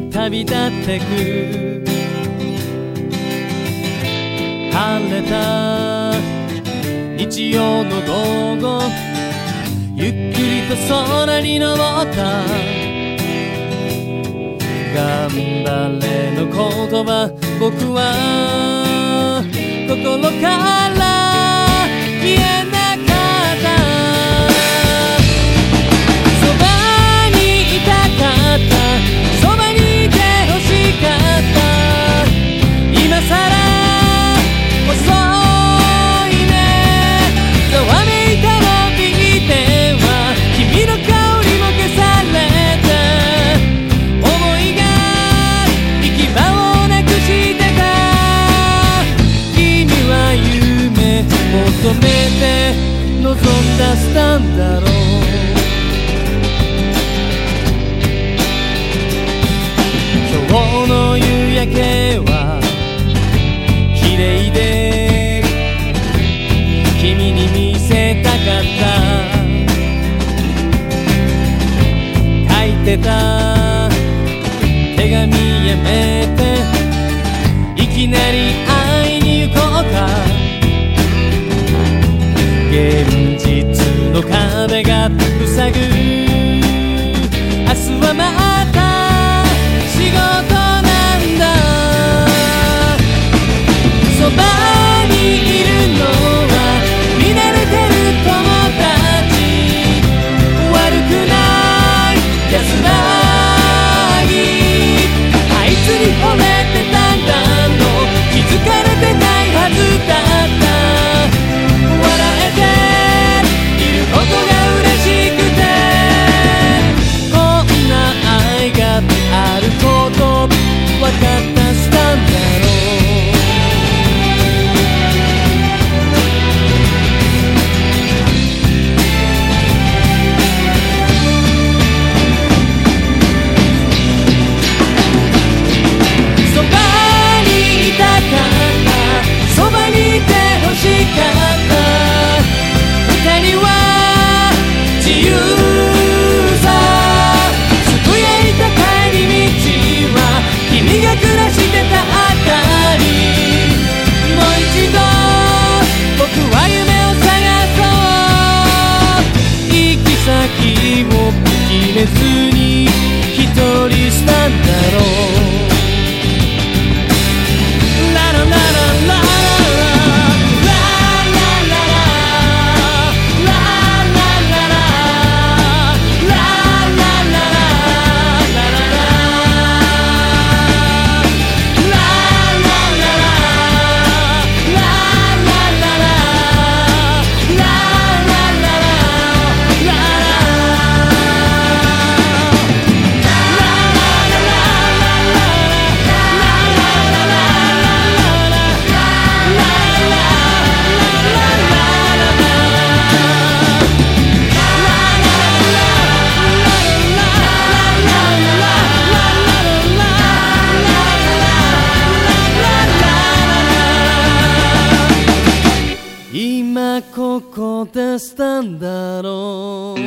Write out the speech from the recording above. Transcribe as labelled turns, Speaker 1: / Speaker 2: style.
Speaker 1: 旅立ってく晴れた日曜の午後ゆっくりと空に登った。頑張れの言葉僕は心からたんだろう今日の夕焼けは綺麗で君に見せたかった。書いてた手紙やめていきなり壁が塞ぐを決めずにここでしたんだろう。